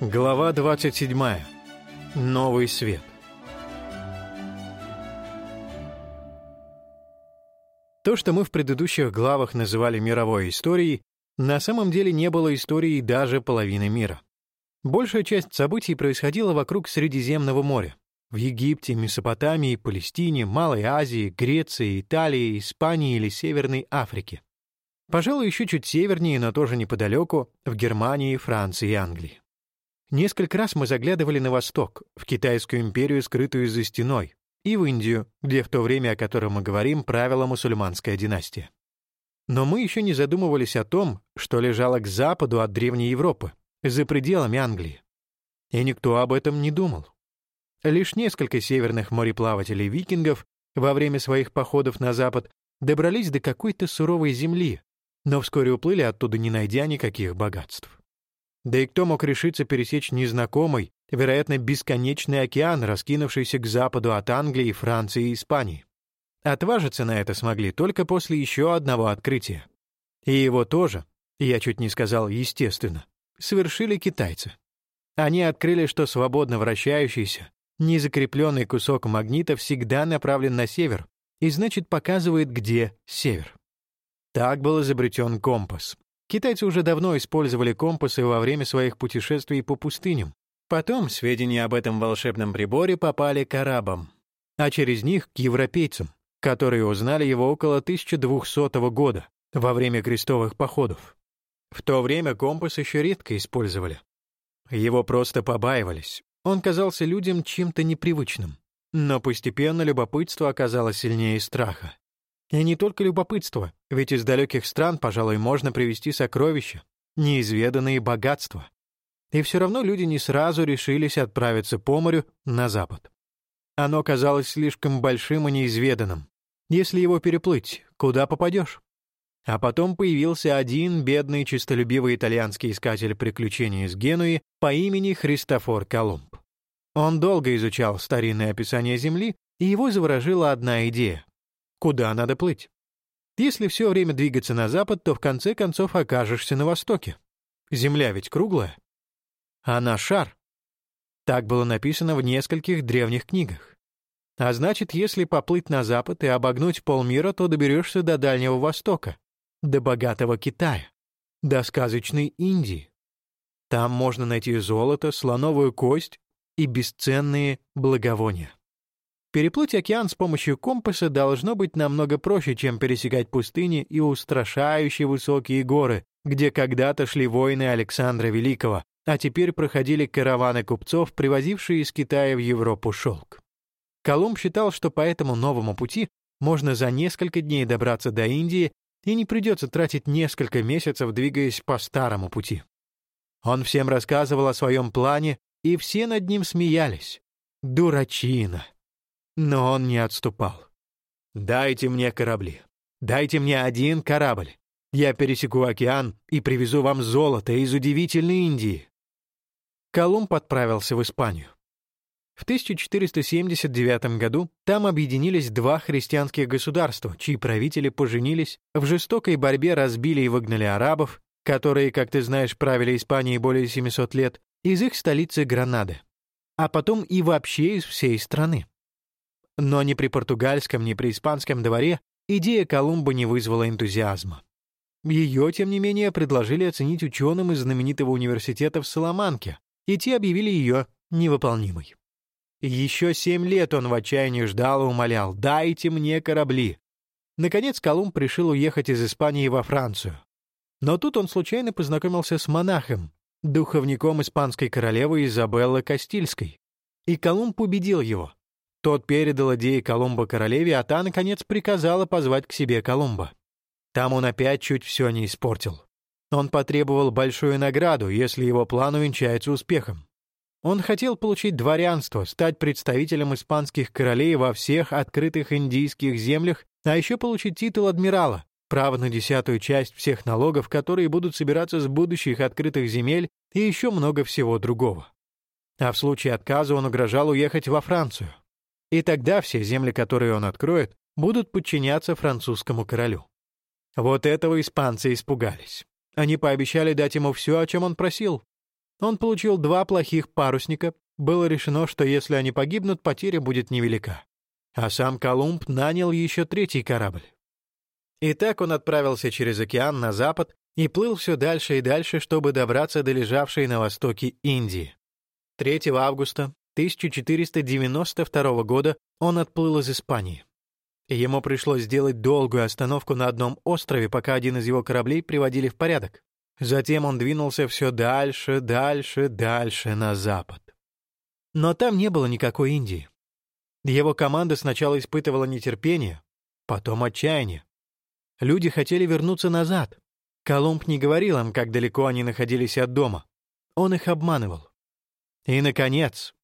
Глава 27. Новый свет. То, что мы в предыдущих главах называли мировой историей, на самом деле не было историей даже половины мира. Большая часть событий происходила вокруг Средиземного моря. В Египте, Месопотамии, Палестине, Малой Азии, Греции, Италии, Испании или Северной Африке. Пожалуй, еще чуть севернее, но тоже неподалеку, в Германии, Франции и Англии. Несколько раз мы заглядывали на восток, в Китайскую империю, скрытую за стеной, и в Индию, где в то время, о котором мы говорим, правила мусульманская династия. Но мы еще не задумывались о том, что лежало к западу от Древней Европы, за пределами Англии. И никто об этом не думал. Лишь несколько северных мореплавателей-викингов во время своих походов на запад добрались до какой-то суровой земли, но вскоре уплыли оттуда, не найдя никаких богатств. Да и кто мог решиться пересечь незнакомый, вероятно, бесконечный океан, раскинувшийся к западу от Англии, Франции и Испании? Отважиться на это смогли только после еще одного открытия. И его тоже, я чуть не сказал естественно, совершили китайцы. Они открыли, что свободно вращающийся, незакрепленный кусок магнита всегда направлен на север и, значит, показывает, где север. Так был изобретен компас, Китайцы уже давно использовали компасы во время своих путешествий по пустыням. Потом сведения об этом волшебном приборе попали к арабам, а через них к европейцам, которые узнали его около 1200 года, во время крестовых походов. В то время компас еще редко использовали. Его просто побаивались. Он казался людям чем-то непривычным. Но постепенно любопытство оказалось сильнее страха. И не только любопытство, ведь из далеких стран, пожалуй, можно привезти сокровища, неизведанные богатства. И все равно люди не сразу решились отправиться по морю на запад. Оно казалось слишком большим и неизведанным. Если его переплыть, куда попадешь? А потом появился один бедный, честолюбивый итальянский искатель приключений из Генуи по имени Христофор Колумб. Он долго изучал старинное описание Земли, и его заворожила одна идея Куда надо плыть? Если все время двигаться на запад, то в конце концов окажешься на востоке. Земля ведь круглая. Она шар. Так было написано в нескольких древних книгах. А значит, если поплыть на запад и обогнуть полмира, то доберешься до Дальнего Востока, до богатого Китая, до сказочной Индии. Там можно найти золото, слоновую кость и бесценные благовония. Переплыть океан с помощью компаса должно быть намного проще, чем пересекать пустыни и устрашающие высокие горы, где когда-то шли войны Александра Великого, а теперь проходили караваны купцов, привозившие из Китая в Европу шелк. Колумб считал, что по этому новому пути можно за несколько дней добраться до Индии и не придется тратить несколько месяцев, двигаясь по старому пути. Он всем рассказывал о своем плане, и все над ним смеялись. Дурачина. Но он не отступал. «Дайте мне корабли. Дайте мне один корабль. Я пересеку океан и привезу вам золото из удивительной Индии». Колумб отправился в Испанию. В 1479 году там объединились два христианских государства, чьи правители поженились, в жестокой борьбе разбили и выгнали арабов, которые, как ты знаешь, правили Испанией более 700 лет, из их столицы Гранады, а потом и вообще из всей страны. Но ни при португальском, ни при испанском дворе идея Колумба не вызвала энтузиазма. Ее, тем не менее, предложили оценить ученым из знаменитого университета в Соломанке, и те объявили ее невыполнимой. Еще семь лет он в отчаянии ждал и умолял «дайте мне корабли». Наконец Колумб решил уехать из Испании во Францию. Но тут он случайно познакомился с монахом, духовником испанской королевы Изабеллы Кастильской. И Колумб убедил его. Тот передал идеи Колумба королеве, а та, наконец, приказала позвать к себе Колумба. Там он опять чуть все не испортил. Он потребовал большую награду, если его план увенчается успехом. Он хотел получить дворянство, стать представителем испанских королей во всех открытых индийских землях, а еще получить титул адмирала, право на десятую часть всех налогов, которые будут собираться с будущих открытых земель и еще много всего другого. А в случае отказа он угрожал уехать во Францию. И тогда все земли, которые он откроет, будут подчиняться французскому королю. Вот этого испанцы испугались. Они пообещали дать ему все, о чем он просил. Он получил два плохих парусника. Было решено, что если они погибнут, потеря будет невелика. А сам Колумб нанял еще третий корабль. И так он отправился через океан на запад и плыл все дальше и дальше, чтобы добраться до лежавшей на востоке Индии. 3 августа 1492 года он отплыл из Испании. Ему пришлось сделать долгую остановку на одном острове, пока один из его кораблей приводили в порядок. Затем он двинулся все дальше, дальше, дальше на запад. Но там не было никакой Индии. Его команда сначала испытывала нетерпение, потом отчаяние. Люди хотели вернуться назад. Колумб не говорил им, как далеко они находились от дома. Он их обманывал. И, наконец,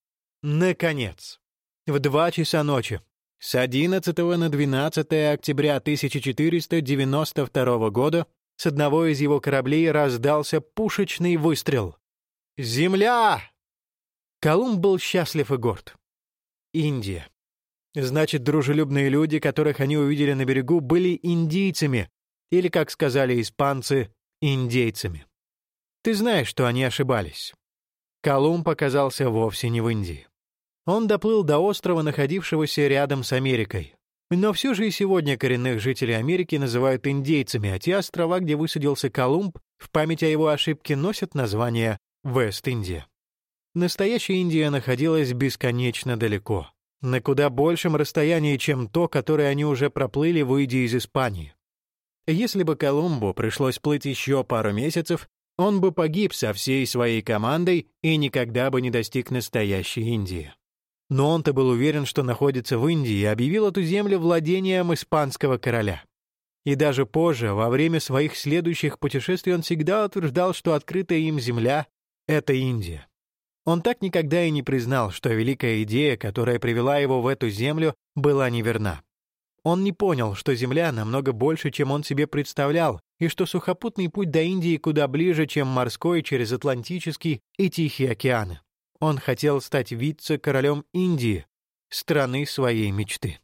наконец, в два часа ночи с 11 на 12 октября 1492 года с одного из его кораблей раздался пушечный выстрел. «Земля!» Колумб был счастлив и горд. Индия. Значит, дружелюбные люди, которых они увидели на берегу, были индийцами, или, как сказали испанцы, индейцами. Ты знаешь, что они ошибались. Колумб оказался вовсе не в Индии. Он доплыл до острова, находившегося рядом с Америкой. Но все же и сегодня коренных жителей Америки называют индейцами, а те острова, где высадился Колумб, в память о его ошибке носят название Вест-Индия. Настоящая Индия находилась бесконечно далеко, на куда большем расстоянии, чем то, которое они уже проплыли, выйдя из Испании. Если бы Колумбу пришлось плыть еще пару месяцев, он бы погиб со всей своей командой и никогда бы не достиг настоящей Индии. Но он-то был уверен, что находится в Индии, и объявил эту землю владением испанского короля. И даже позже, во время своих следующих путешествий, он всегда утверждал, что открытая им земля — это Индия. Он так никогда и не признал, что великая идея, которая привела его в эту землю, была неверна. Он не понял, что Земля намного больше, чем он себе представлял, и что сухопутный путь до Индии куда ближе, чем морской через Атлантический и Тихий океаны. Он хотел стать вице-королем Индии, страны своей мечты.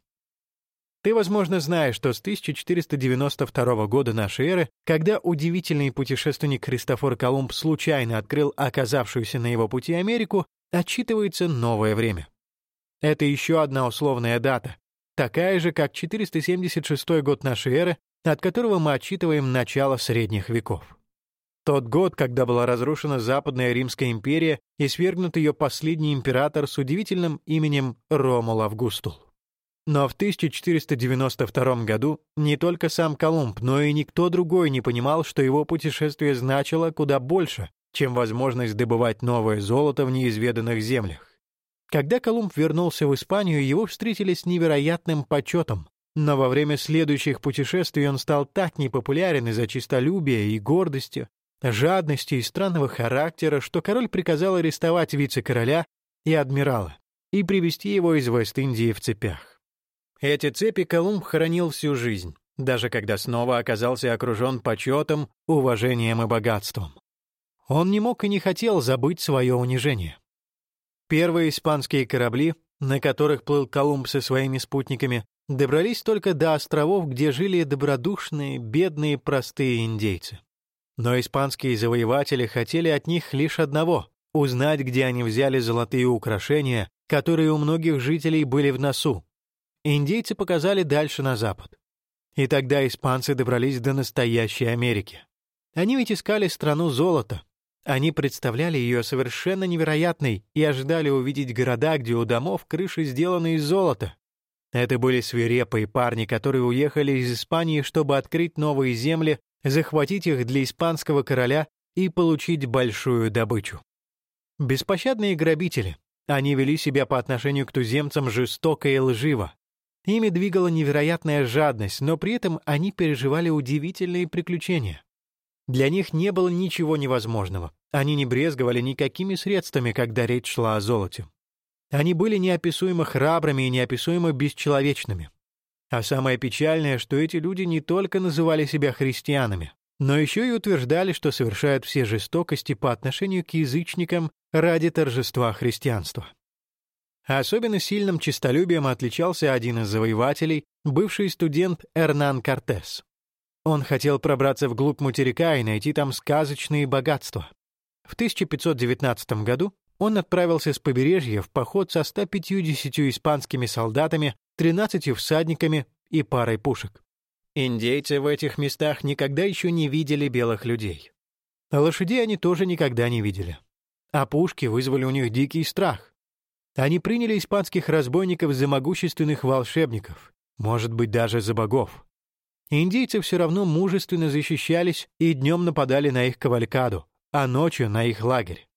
Ты, возможно, знаешь, что с 1492 года нашей эры, когда удивительный путешественник Христофор Колумб случайно открыл оказавшуюся на его пути Америку, отчитывается новое время. Это еще одна условная дата, такая же, как 476 год нашей эры, от которого мы отчитываем начало средних веков. Тот год, когда была разрушена Западная Римская империя и свергнут ее последний император с удивительным именем Ромул Августул. Но в 1492 году не только сам Колумб, но и никто другой не понимал, что его путешествие значило куда больше, чем возможность добывать новое золото в неизведанных землях. Когда Колумб вернулся в Испанию, его встретили с невероятным почетом, но во время следующих путешествий он стал так непопулярен из-за честолюбия и гордости, жадности и странного характера, что король приказал арестовать вице-короля и адмирала и привести его из Вест-Индии в цепях. Эти цепи Колумб хранил всю жизнь, даже когда снова оказался окружен почетом, уважением и богатством. Он не мог и не хотел забыть свое унижение. Первые испанские корабли, на которых плыл Колумб со своими спутниками, добрались только до островов, где жили добродушные, бедные, простые индейцы. Но испанские завоеватели хотели от них лишь одного — узнать, где они взяли золотые украшения, которые у многих жителей были в носу. Индейцы показали дальше на запад. И тогда испанцы добрались до настоящей Америки. Они ведь искали страну золота. Они представляли ее совершенно невероятной и ожидали увидеть города, где у домов крыши сделаны из золота. Это были свирепые парни, которые уехали из Испании, чтобы открыть новые земли захватить их для испанского короля и получить большую добычу. Беспощадные грабители, они вели себя по отношению к туземцам жестоко и лживо. Ими двигала невероятная жадность, но при этом они переживали удивительные приключения. Для них не было ничего невозможного. Они не брезговали никакими средствами, когда речь шла о золоте. Они были неописуемо храбрыми и неописуемо бесчеловечными. А самое печальное, что эти люди не только называли себя христианами, но еще и утверждали, что совершают все жестокости по отношению к язычникам ради торжества христианства. Особенно сильным честолюбием отличался один из завоевателей, бывший студент Эрнан Кортес. Он хотел пробраться вглубь материка и найти там сказочные богатства. В 1519 году он отправился с побережья в поход со 150 испанскими солдатами, 13 всадниками и парой пушек. Индейцы в этих местах никогда еще не видели белых людей. Лошадей они тоже никогда не видели. А пушки вызвали у них дикий страх. Они приняли испанских разбойников за могущественных волшебников, может быть, даже за богов. Индейцы все равно мужественно защищались и днем нападали на их кавалькаду, а ночью на их лагерь.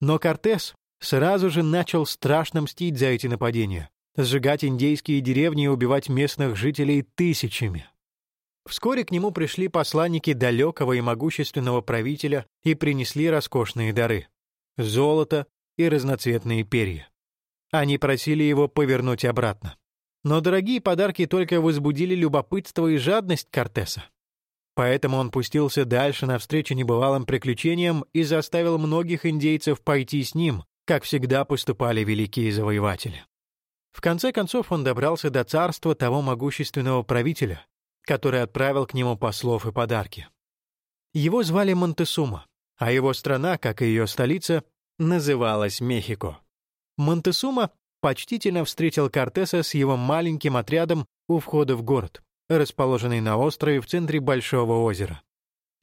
Но Кортес сразу же начал страшно мстить за эти нападения, сжигать индейские деревни и убивать местных жителей тысячами. Вскоре к нему пришли посланники далекого и могущественного правителя и принесли роскошные дары — золото и разноцветные перья. Они просили его повернуть обратно. Но дорогие подарки только возбудили любопытство и жадность Кортеса. Поэтому он пустился дальше навстречу небывалым приключениям и заставил многих индейцев пойти с ним, как всегда поступали великие завоеватели. В конце концов он добрался до царства того могущественного правителя, который отправил к нему послов и подарки. Его звали Монтесума, а его страна, как и ее столица, называлась Мехико. Монтесума почтительно встретил Кортеса с его маленьким отрядом у входа в город, расположенный на острове в центре Большого озера.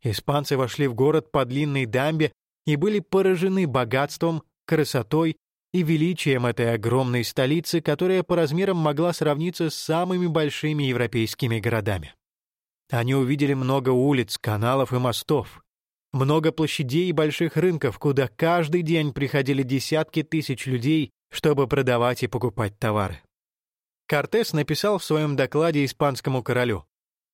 Испанцы вошли в город по длинной дамбе и были поражены богатством, красотой и величием этой огромной столицы, которая по размерам могла сравниться с самыми большими европейскими городами. Они увидели много улиц, каналов и мостов, много площадей и больших рынков, куда каждый день приходили десятки тысяч людей, чтобы продавать и покупать товары. Кортес написал в своем докладе испанскому королю,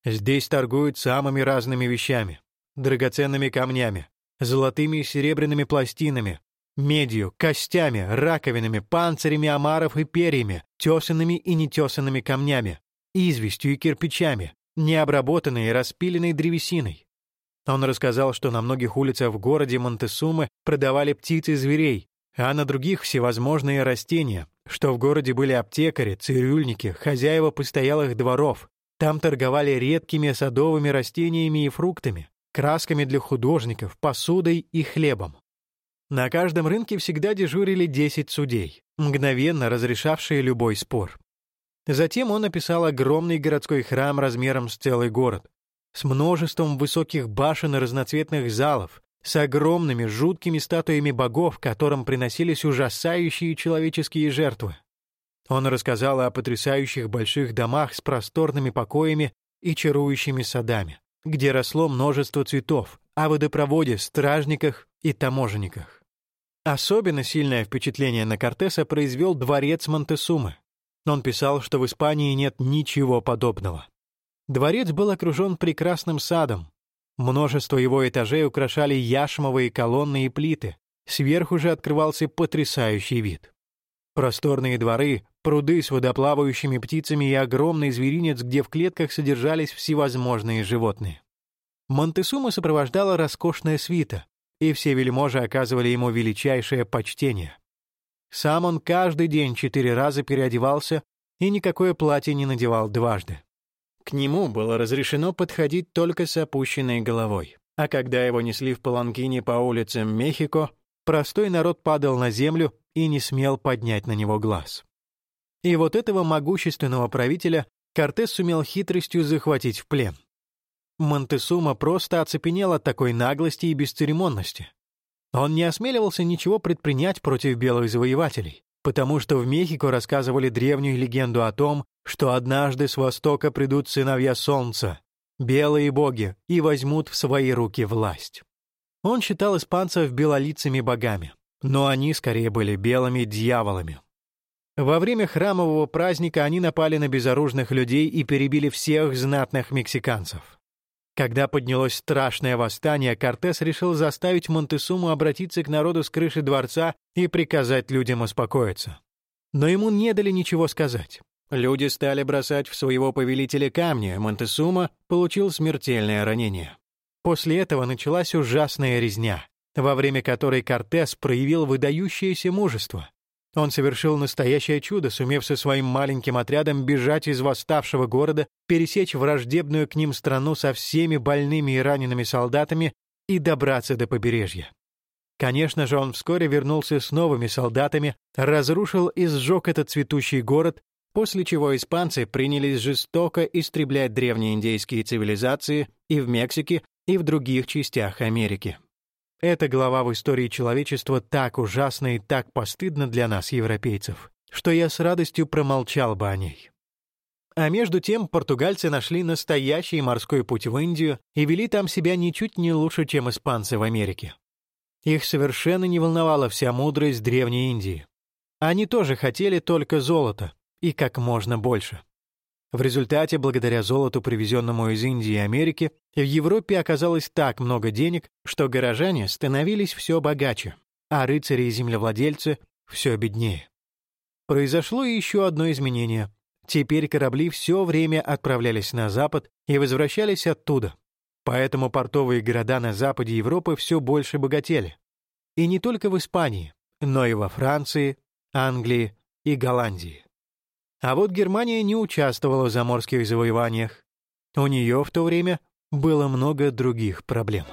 «Здесь торгуют самыми разными вещами, драгоценными камнями, золотыми и серебряными пластинами, медью, костями, раковинами, панцирями омаров и перьями, тесанными и нетесанными камнями, известью и кирпичами, необработанной и распиленной древесиной. Он рассказал, что на многих улицах в городе Монтесумы продавали птиц и зверей, а на других всевозможные растения, что в городе были аптекари, цирюльники, хозяева постоялых дворов. Там торговали редкими садовыми растениями и фруктами, красками для художников, посудой и хлебом. На каждом рынке всегда дежурили 10 судей, мгновенно разрешавшие любой спор. Затем он описал огромный городской храм размером с целый город, с множеством высоких башен и разноцветных залов, с огромными жуткими статуями богов, которым приносились ужасающие человеческие жертвы. Он рассказал о потрясающих больших домах с просторными покоями и чарующими садами, где росло множество цветов, о водопроводе, стражниках и таможенниках. Особенно сильное впечатление на Кортеса произвел дворец Монтесумы. Он писал, что в Испании нет ничего подобного. Дворец был окружен прекрасным садом. Множество его этажей украшали яшмовые колонны и плиты. Сверху же открывался потрясающий вид. Просторные дворы, пруды с водоплавающими птицами и огромный зверинец, где в клетках содержались всевозможные животные. Монтесума сопровождала роскошная свита, и все вельможи оказывали ему величайшее почтение. Сам он каждый день четыре раза переодевался и никакое платье не надевал дважды. К нему было разрешено подходить только с опущенной головой. А когда его несли в паланкине по улицам Мехико, простой народ падал на землю и не смел поднять на него глаз. И вот этого могущественного правителя Кортес сумел хитростью захватить в плен. Монтесума просто оцепенел от такой наглости и бесцеремонности. Он не осмеливался ничего предпринять против белых завоевателей, потому что в Мехико рассказывали древнюю легенду о том, что однажды с востока придут сыновья солнца, белые боги, и возьмут в свои руки власть. Он считал испанцев белолицами богами, но они скорее были белыми дьяволами. Во время храмового праздника они напали на безоружных людей и перебили всех знатных мексиканцев. Когда поднялось страшное восстание, Кортес решил заставить Монтесуму обратиться к народу с крыши дворца и приказать людям успокоиться. Но ему не дали ничего сказать. Люди стали бросать в своего повелителя камни, а Монтесума получил смертельное ранение. После этого началась ужасная резня, во время которой Кортес проявил выдающееся мужество. Он совершил настоящее чудо, сумев со своим маленьким отрядом бежать из восставшего города, пересечь враждебную к ним страну со всеми больными и ранеными солдатами и добраться до побережья. Конечно же, он вскоре вернулся с новыми солдатами, разрушил и сжег этот цветущий город, после чего испанцы принялись жестоко истреблять древние индейские цивилизации и в Мексике, и в других частях Америки. Эта глава в истории человечества так ужасна и так постыдна для нас, европейцев, что я с радостью промолчал бы о ней. А между тем португальцы нашли настоящий морской путь в Индию и вели там себя ничуть не лучше, чем испанцы в Америке. Их совершенно не волновала вся мудрость Древней Индии. Они тоже хотели только золота, и как можно больше. В результате, благодаря золоту, привезенному из Индии и Америки, в Европе оказалось так много денег, что горожане становились все богаче, а рыцари и землевладельцы — все беднее. Произошло еще одно изменение. Теперь корабли все время отправлялись на запад и возвращались оттуда, Поэтому портовые города на западе Европы все больше богатели. И не только в Испании, но и во Франции, Англии и Голландии. А вот Германия не участвовала в заморских завоеваниях. У нее в то время было много других проблем.